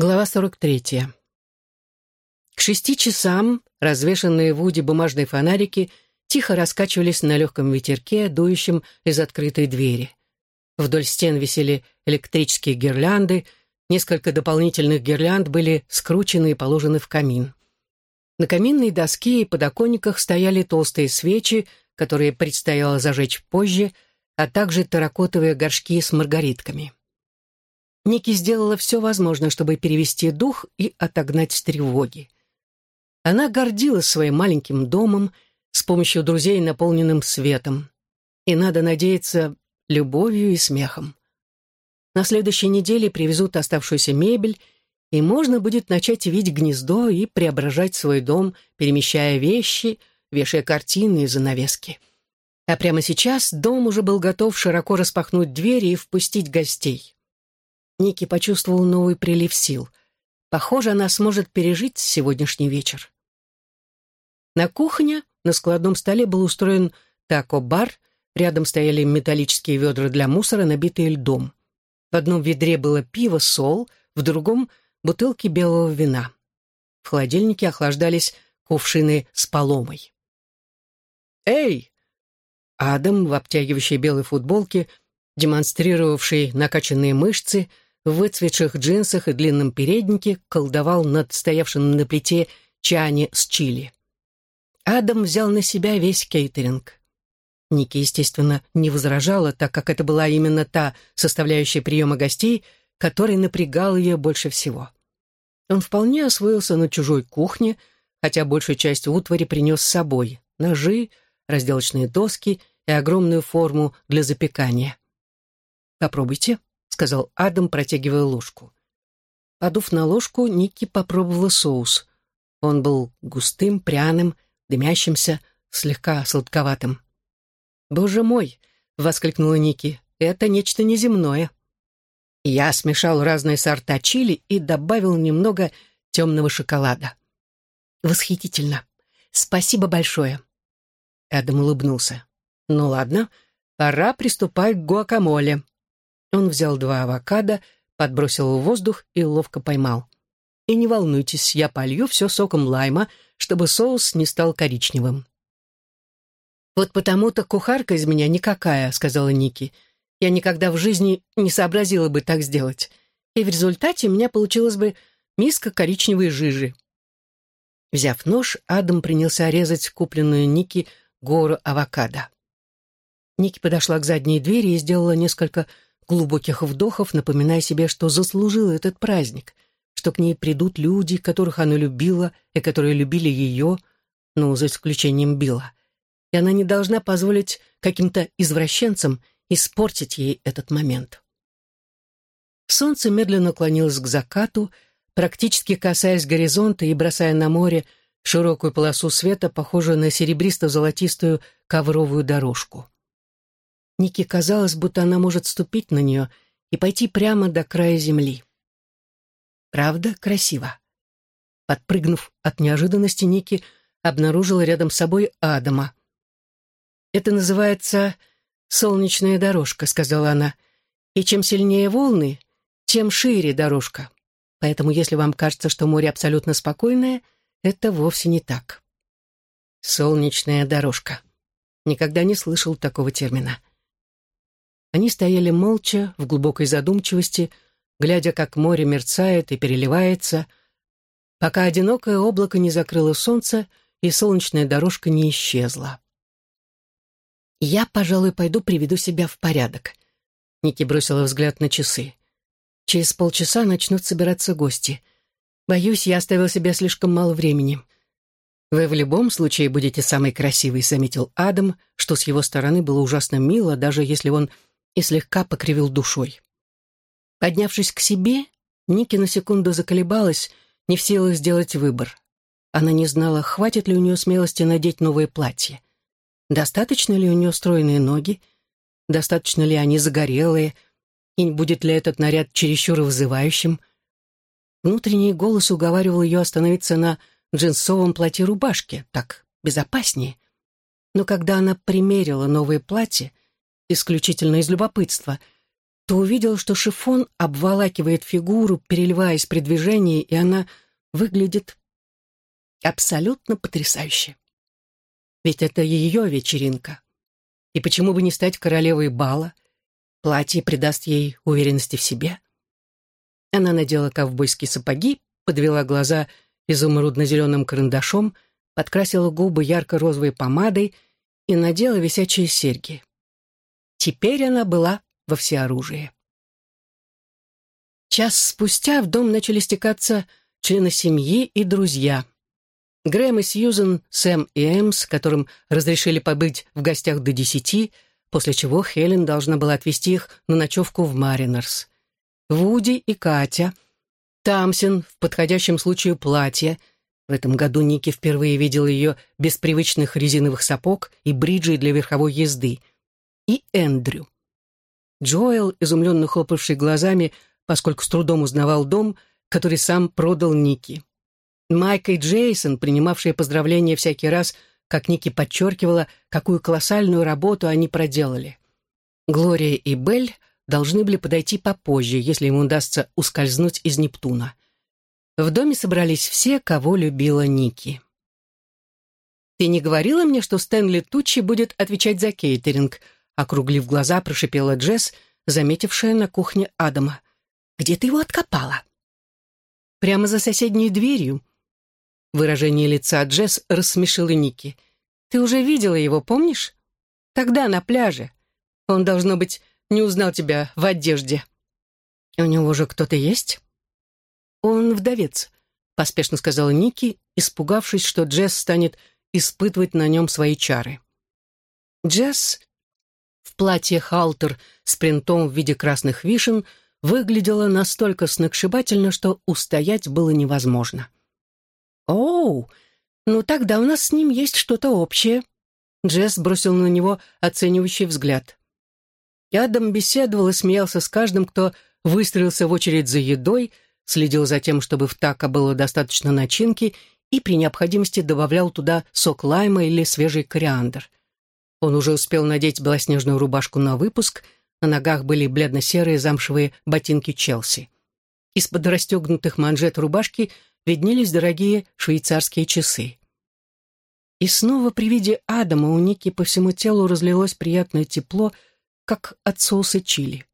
Глава 43. К шести часам развешанные в Уде бумажные фонарики тихо раскачивались на легком ветерке, дующем из открытой двери. Вдоль стен висели электрические гирлянды, несколько дополнительных гирлянд были скручены и положены в камин. На каминной доске и подоконниках стояли толстые свечи, которые предстояло зажечь позже, а также терракотовые горшки с маргаритками. Ники сделала все возможное, чтобы перевести дух и отогнать тревоги. Она гордилась своим маленьким домом с помощью друзей, наполненным светом. И, надо надеяться, любовью и смехом. На следующей неделе привезут оставшуюся мебель, и можно будет начать видеть гнездо и преображать свой дом, перемещая вещи, вешая картины и занавески. А прямо сейчас дом уже был готов широко распахнуть двери и впустить гостей. Ники почувствовал новый прилив сил. Похоже, она сможет пережить сегодняшний вечер. На кухне на складном столе был устроен тако-бар, рядом стояли металлические ведра для мусора, набитые льдом. В одном ведре было пиво, сол, в другом — бутылки белого вина. В холодильнике охлаждались кувшины с поломой. «Эй!» Адам в обтягивающей белой футболке, демонстрировавший накачанные мышцы — в выцветших джинсах и длинном переднике колдовал над стоявшим на плите чани с чили. Адам взял на себя весь кейтеринг. Ники, естественно, не возражала, так как это была именно та составляющая приема гостей, которая напрягала ее больше всего. Он вполне освоился на чужой кухне, хотя большую часть утвари принес с собой — ножи, разделочные доски и огромную форму для запекания. «Попробуйте», сказал Адам, протягивая ложку. Подув на ложку, Ники попробовала соус. Он был густым, пряным, дымящимся, слегка сладковатым. «Боже мой!» — воскликнула Ники. «Это нечто неземное». Я смешал разные сорта чили и добавил немного темного шоколада. «Восхитительно! Спасибо большое!» Адам улыбнулся. «Ну ладно, пора приступать к гуакамоле». Он взял два авокадо, подбросил в воздух и ловко поймал. И не волнуйтесь, я полью все соком лайма, чтобы соус не стал коричневым. «Вот потому-то кухарка из меня никакая», — сказала Ники. «Я никогда в жизни не сообразила бы так сделать. И в результате у меня получилась бы миска коричневой жижи». Взяв нож, Адам принялся резать купленную Ники гору авокадо. Ники подошла к задней двери и сделала несколько глубоких вдохов, напоминая себе, что заслужила этот праздник, что к ней придут люди, которых она любила и которые любили ее, ну, за исключением Билла. И она не должна позволить каким-то извращенцам испортить ей этот момент. Солнце медленно клонилось к закату, практически касаясь горизонта и бросая на море широкую полосу света, похожую на серебристо-золотистую ковровую дорожку. Нике казалось, будто она может ступить на нее и пойти прямо до края земли. Правда, красиво. Подпрыгнув от неожиданности, Ники обнаружила рядом с собой Адама. «Это называется солнечная дорожка», — сказала она. «И чем сильнее волны, тем шире дорожка. Поэтому если вам кажется, что море абсолютно спокойное, это вовсе не так». «Солнечная дорожка». Никогда не слышал такого термина. Они стояли молча, в глубокой задумчивости, глядя, как море мерцает и переливается, пока одинокое облако не закрыло солнце и солнечная дорожка не исчезла. «Я, пожалуй, пойду приведу себя в порядок», — Ники бросила взгляд на часы. «Через полчаса начнут собираться гости. Боюсь, я оставил себе слишком мало времени». «Вы в любом случае будете самый красивый», — заметил Адам, что с его стороны было ужасно мило, даже если он и слегка покривил душой. Поднявшись к себе, Ники на секунду заколебалась, не в силах сделать выбор. Она не знала, хватит ли у нее смелости надеть новое платье. Достаточно ли у нее стройные ноги? Достаточно ли они загорелые? И будет ли этот наряд чересчур вызывающим? Внутренний голос уговаривал ее остановиться на джинсовом платье-рубашке, так безопаснее. Но когда она примерила новое платье, исключительно из любопытства. то увидел, что шифон обволакивает фигуру, переливаясь при движении, и она выглядит абсолютно потрясающе. Ведь это ее вечеринка. И почему бы не стать королевой бала? Платье придаст ей уверенности в себе. Она надела ковбойские сапоги, подвела глаза изумрудно-зеленым карандашом, подкрасила губы ярко-розовой помадой и надела висячие серьги. Теперь она была во всеоружии. Час спустя в дом начали стекаться члены семьи и друзья. Грэм и Сьюзен, Сэм и Эмс, которым разрешили побыть в гостях до десяти, после чего Хелен должна была отвезти их на ночевку в Маринерс. Вуди и Катя, Тамсин в подходящем случае платье. В этом году Ники впервые видел ее без привычных резиновых сапог и бриджей для верховой езды. И Эндрю. Джоэл, изумленно хлопавший глазами, поскольку с трудом узнавал дом, который сам продал Ники. Майк и Джейсон, принимавшие поздравления всякий раз, как Ники подчеркивала, какую колоссальную работу они проделали. Глория и Белль должны были подойти попозже, если ему удастся ускользнуть из Нептуна. В доме собрались все, кого любила Ники. «Ты не говорила мне, что Стэнли Тучи будет отвечать за кейтеринг?» Округлив глаза, прошипела Джесс, заметившая на кухне Адама. «Где ты его откопала?» «Прямо за соседней дверью». Выражение лица Джесс рассмешило Ники. «Ты уже видела его, помнишь? Тогда на пляже. Он, должно быть, не узнал тебя в одежде». «У него же кто-то есть?» «Он вдовец», — поспешно сказала Ники, испугавшись, что Джесс станет испытывать на нем свои чары. Джесс в платье халтер с принтом в виде красных вишен выглядела настолько сногсшибательно, что устоять было невозможно. «Оу, ну тогда у нас с ним есть что-то общее», Джесс бросил на него оценивающий взгляд. Адам беседовал и смеялся с каждым, кто выстроился в очередь за едой, следил за тем, чтобы в тако было достаточно начинки и при необходимости добавлял туда сок лайма или свежий кориандр. Он уже успел надеть белоснежную рубашку на выпуск, на ногах были бледно-серые замшевые ботинки Челси. Из-под расстегнутых манжет рубашки виднелись дорогие швейцарские часы. И снова при виде Адама у Ники по всему телу разлилось приятное тепло, как от соуса чили.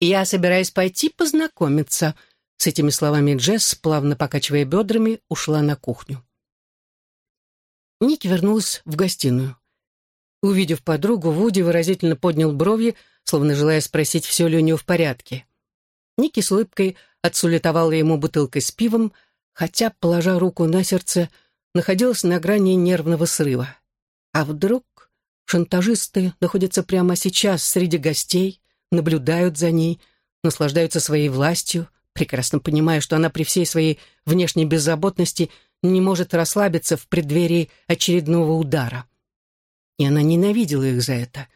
«Я собираюсь пойти познакомиться», — с этими словами Джесс, плавно покачивая бедрами, ушла на кухню. Ники вернулась в гостиную. Увидев подругу, Вуди выразительно поднял брови, словно желая спросить, все ли у нее в порядке. Ники с улыбкой отсулетовала ему бутылкой с пивом, хотя, положа руку на сердце, находилась на грани нервного срыва. А вдруг шантажисты находятся прямо сейчас среди гостей, наблюдают за ней, наслаждаются своей властью, прекрасно понимая, что она при всей своей внешней беззаботности не может расслабиться в преддверии очередного удара. И она ненавидела их за это.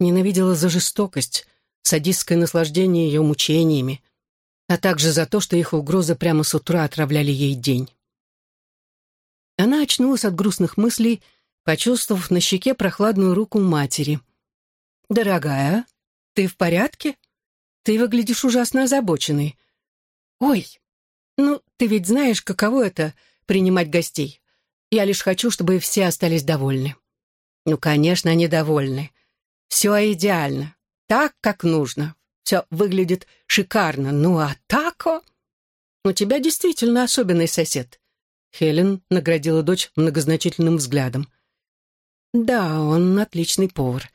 Ненавидела за жестокость, садистское наслаждение ее мучениями, а также за то, что их угрозы прямо с утра отравляли ей день. Она очнулась от грустных мыслей, почувствовав на щеке прохладную руку матери. «Дорогая, ты в порядке? Ты выглядишь ужасно озабоченной. Ой, ну, ты ведь знаешь, каково это — принимать гостей. Я лишь хочу, чтобы все остались довольны». Ну, конечно, они довольны. Все идеально, так, как нужно. Все выглядит шикарно. Ну, а тако... У тебя действительно особенный сосед. Хелен наградила дочь многозначительным взглядом. Да, он отличный повар.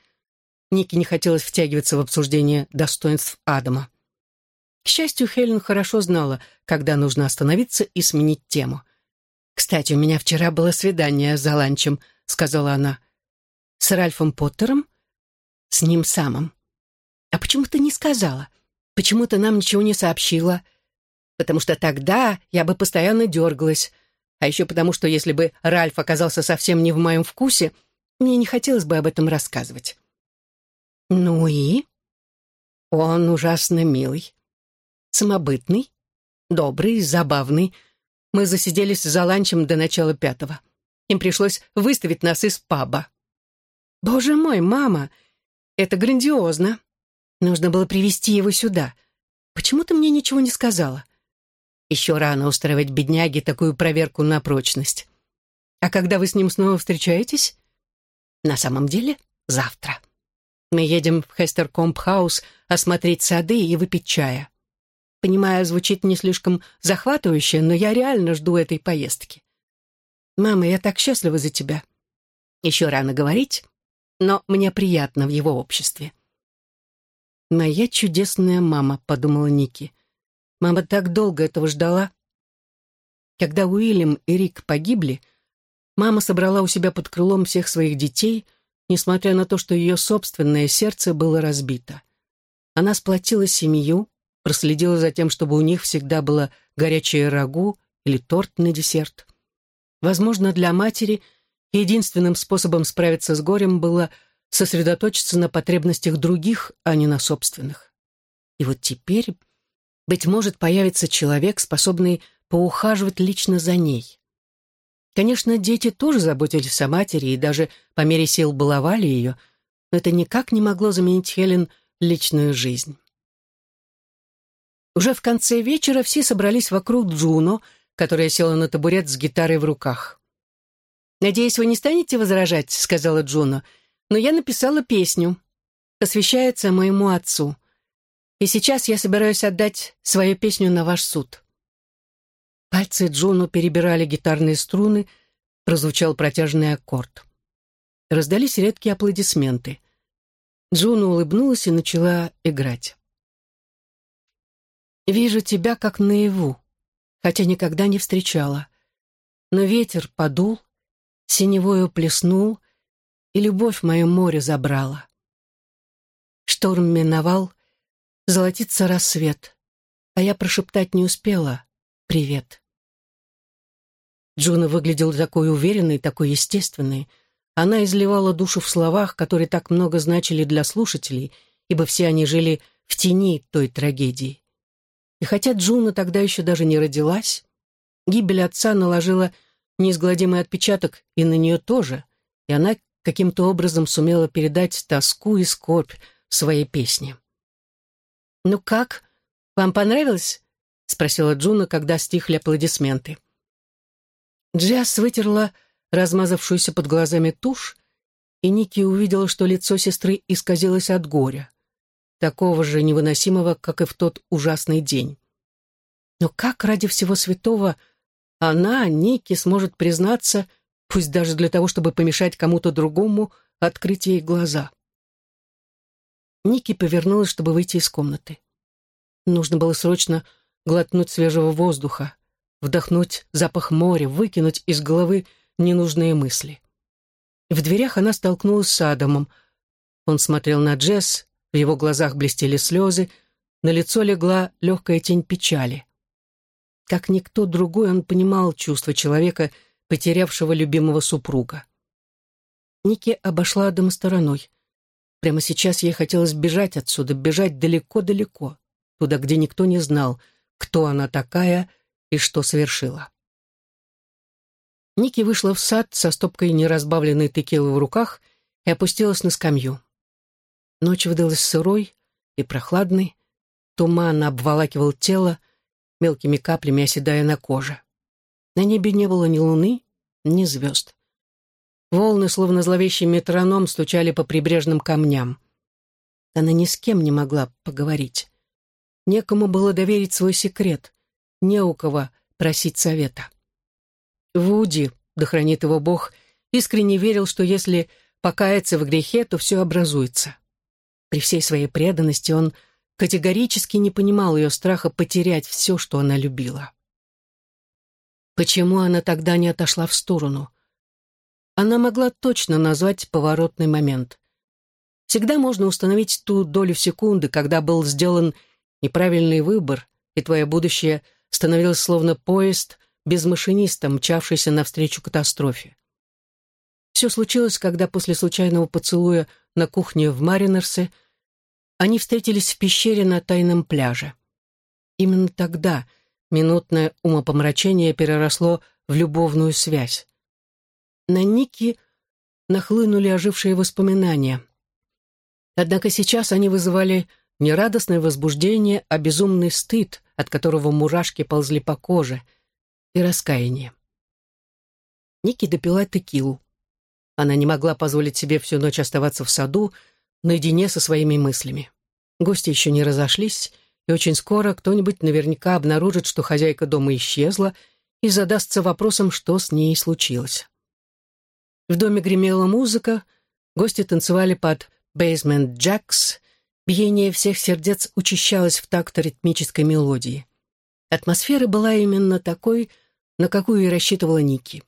Нике не хотелось втягиваться в обсуждение достоинств Адама. К счастью, Хелен хорошо знала, когда нужно остановиться и сменить тему. «Кстати, у меня вчера было свидание за ланчем», — сказала она. С Ральфом Поттером? С ним самым. А почему ты не сказала? Почему ты нам ничего не сообщила? Потому что тогда я бы постоянно дергалась. А еще потому, что если бы Ральф оказался совсем не в моем вкусе, мне не хотелось бы об этом рассказывать. Ну и? Он ужасно милый. Самобытный, добрый, забавный. Мы засиделись за ланчем до начала пятого. Им пришлось выставить нас из паба. «Боже мой, мама! Это грандиозно! Нужно было привести его сюда. Почему ты мне ничего не сказала? Еще рано устраивать бедняге такую проверку на прочность. А когда вы с ним снова встречаетесь? На самом деле, завтра. Мы едем в Хестеркомп-хаус осмотреть сады и выпить чая. Понимаю, звучит не слишком захватывающе, но я реально жду этой поездки. Мама, я так счастлива за тебя. Еще рано говорить, но мне приятно в его обществе. «Моя чудесная мама», — подумала Ники. «Мама так долго этого ждала». Когда Уильям и Рик погибли, мама собрала у себя под крылом всех своих детей, несмотря на то, что ее собственное сердце было разбито. Она сплотила семью, проследила за тем, чтобы у них всегда было горячее рагу или торт на десерт. Возможно, для матери единственным способом справиться с горем было сосредоточиться на потребностях других, а не на собственных. И вот теперь, быть может, появится человек, способный поухаживать лично за ней. Конечно, дети тоже заботились о матери и даже по мере сил баловали ее, но это никак не могло заменить Хелен личную жизнь. Уже в конце вечера все собрались вокруг Джуно, которая села на табурет с гитарой в руках. «Надеюсь, вы не станете возражать», — сказала Джуно, «но я написала песню. Посвящается моему отцу. И сейчас я собираюсь отдать свою песню на ваш суд». Пальцы Джуно перебирали гитарные струны, прозвучал протяжный аккорд. Раздались редкие аплодисменты. Джуно улыбнулась и начала играть. «Вижу тебя как наяву, хотя никогда не встречала. Но ветер подул, синевою плеснул, и любовь мое море забрала. Шторм миновал, золотится рассвет, а я прошептать не успела «Привет». Джуна выглядела такой уверенной, такой естественной. Она изливала душу в словах, которые так много значили для слушателей, ибо все они жили в тени той трагедии. И хотя Джуна тогда еще даже не родилась, гибель отца наложила неизгладимый отпечаток и на нее тоже, и она каким-то образом сумела передать тоску и скорбь своей песне. «Ну как? Вам понравилось?» — спросила Джуна, когда стихли аплодисменты. Джаз вытерла размазавшуюся под глазами тушь, и Ники увидела, что лицо сестры исказилось от горя такого же невыносимого, как и в тот ужасный день. Но как ради всего святого она, Ники, сможет признаться, пусть даже для того, чтобы помешать кому-то другому, открыть ей глаза? Ники повернулась, чтобы выйти из комнаты. Нужно было срочно глотнуть свежего воздуха, вдохнуть запах моря, выкинуть из головы ненужные мысли. В дверях она столкнулась с Адамом. Он смотрел на Джесс, в его глазах блестели слезы, на лицо легла легкая тень печали. Как никто другой он понимал чувства человека, потерявшего любимого супруга. Ники обошла Адама стороной. Прямо сейчас ей хотелось бежать отсюда, бежать далеко-далеко, туда, где никто не знал, кто она такая и что совершила. Ники вышла в сад со стопкой неразбавленной текилы в руках и опустилась на скамью. Ночь выдалась сырой и прохладной, туман обволакивал тело, мелкими каплями оседая на коже. На небе не было ни луны, ни звезд. Волны, словно зловещий метроном, стучали по прибрежным камням. Она ни с кем не могла поговорить. Некому было доверить свой секрет, не у кого просить совета. Вуди, да хранит его Бог, искренне верил, что если покаяться в грехе, то все образуется. При всей своей преданности он категорически не понимал ее страха потерять все, что она любила. Почему она тогда не отошла в сторону? Она могла точно назвать поворотный момент. Всегда можно установить ту долю секунды, когда был сделан неправильный выбор, и твое будущее становилось словно поезд без машиниста, мчавшийся навстречу катастрофе. Все случилось, когда после случайного поцелуя на кухне в Маринерсе они встретились в пещере на тайном пляже. Именно тогда минутное умопомрачение переросло в любовную связь. На Ники нахлынули ожившие воспоминания. Однако сейчас они вызывали не радостное возбуждение, а безумный стыд, от которого мурашки ползли по коже, и раскаяние. Ники допила текилу. Она не могла позволить себе всю ночь оставаться в саду, наедине со своими мыслями. Гости еще не разошлись, и очень скоро кто-нибудь наверняка обнаружит, что хозяйка дома исчезла, и задастся вопросом, что с ней случилось. В доме гремела музыка, гости танцевали под «Basement Jacks», биение всех сердец учащалось в такт ритмической мелодии. Атмосфера была именно такой, на какую и рассчитывала Ники.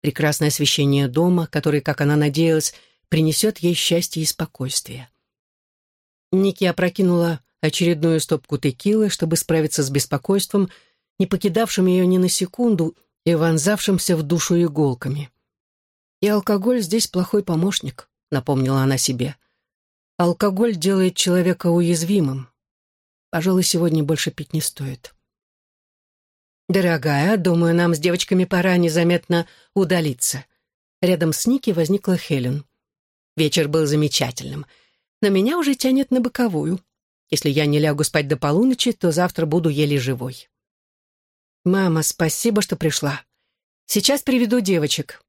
Прекрасное освещение дома, который, как она надеялась, принесет ей счастье и спокойствие. Ники опрокинула очередную стопку текилы, чтобы справиться с беспокойством, не покидавшим ее ни на секунду и вонзавшимся в душу иголками. «И алкоголь здесь плохой помощник», — напомнила она себе. «Алкоголь делает человека уязвимым. Пожалуй, сегодня больше пить не стоит». «Дорогая, думаю, нам с девочками пора незаметно удалиться». Рядом с Ники возникла Хелен. Вечер был замечательным, но меня уже тянет на боковую. Если я не лягу спать до полуночи, то завтра буду еле живой. «Мама, спасибо, что пришла. Сейчас приведу девочек».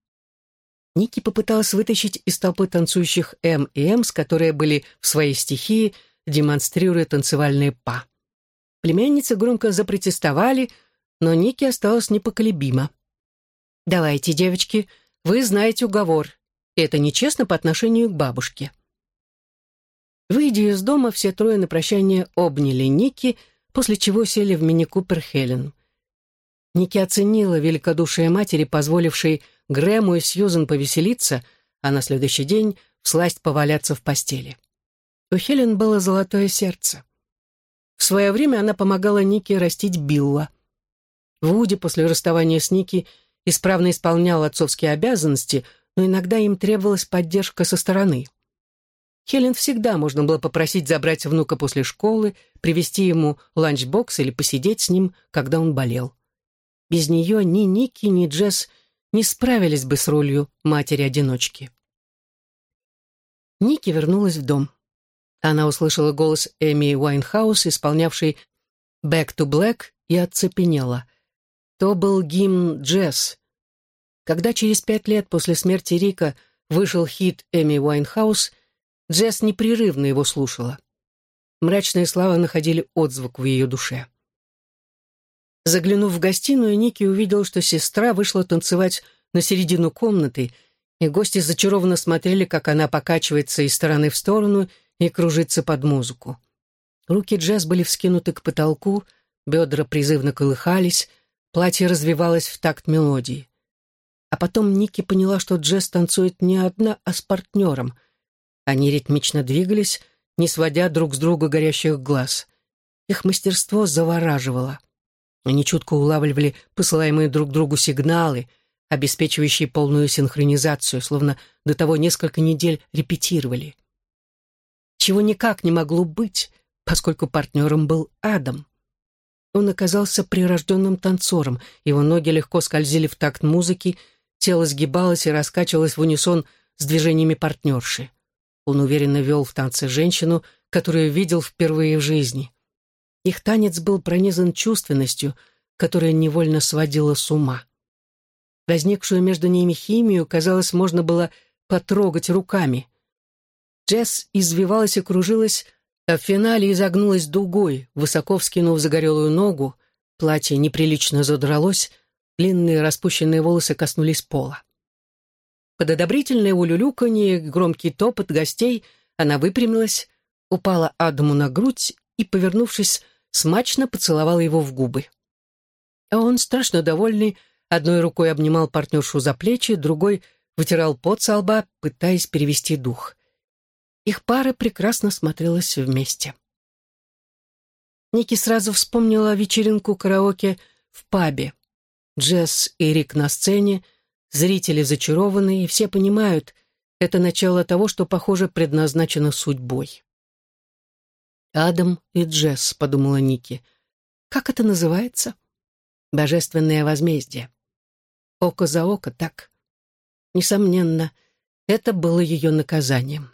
Ники попыталась вытащить из толпы танцующих М и Мс, которые были в своей стихии, демонстрируя танцевальные па. Племянницы громко запротестовали, но Ники осталась непоколебима. «Давайте, девочки, вы знаете уговор. Это нечестно по отношению к бабушке». Выйдя из дома, все трое на прощание обняли Ники, после чего сели в мини-купер Хелен. Ники оценила великодушие матери, позволившей Грэму и Сьюзен повеселиться, а на следующий день всласть поваляться в постели. У Хелен было золотое сердце. В свое время она помогала Ники растить Билла. Вуди после расставания с Ники исправно исполнял отцовские обязанности, но иногда им требовалась поддержка со стороны. Хелен всегда можно было попросить забрать внука после школы, привезти ему ланчбокс или посидеть с ним, когда он болел. Без нее ни Ники, ни Джесс не справились бы с ролью матери-одиночки. Ники вернулась в дом. Она услышала голос Эми Уайнхаус, исполнявший «Back to Black», и оцепенела. То был гимн Джесс. Когда через пять лет после смерти Рика вышел хит Эми Уайнхаус, Джесс непрерывно его слушала. Мрачные слова находили отзвук в ее душе. Заглянув в гостиную, Ники увидела, что сестра вышла танцевать на середину комнаты, и гости зачарованно смотрели, как она покачивается из стороны в сторону и кружится под музыку. Руки Джесс были вскинуты к потолку, бедра призывно колыхались, платье развивалось в такт мелодии. А потом Ники поняла, что Джесс танцует не одна, а с партнером — они ритмично двигались, не сводя друг с друга горящих глаз. Их мастерство завораживало. Они чутко улавливали посылаемые друг другу сигналы, обеспечивающие полную синхронизацию, словно до того несколько недель репетировали. Чего никак не могло быть, поскольку партнером был Адам. Он оказался прирожденным танцором, его ноги легко скользили в такт музыки, тело сгибалось и раскачивалось в унисон с движениями партнерши. Он уверенно вел в танце женщину, которую видел впервые в жизни. Их танец был пронизан чувственностью, которая невольно сводила с ума. Возникшую между ними химию, казалось, можно было потрогать руками. Джесс извивалась и кружилась, а в финале изогнулась дугой, высоко вскинув загорелую ногу, платье неприлично задралось, длинные распущенные волосы коснулись пола. Под одобрительное улюлюканье громкий топот гостей она выпрямилась, упала Адаму на грудь и, повернувшись, смачно поцеловала его в губы. А он, страшно довольный, одной рукой обнимал партнершу за плечи, другой вытирал пот со лба, пытаясь перевести дух. Их пара прекрасно смотрелась вместе. Ники сразу вспомнила вечеринку караоке в пабе. Джесс и Рик на сцене — Зрители зачарованы, и все понимают, это начало того, что, похоже, предназначено судьбой. «Адам и Джесс», — подумала Ники. «Как это называется?» «Божественное возмездие». Око за око, так? Несомненно, это было ее наказанием.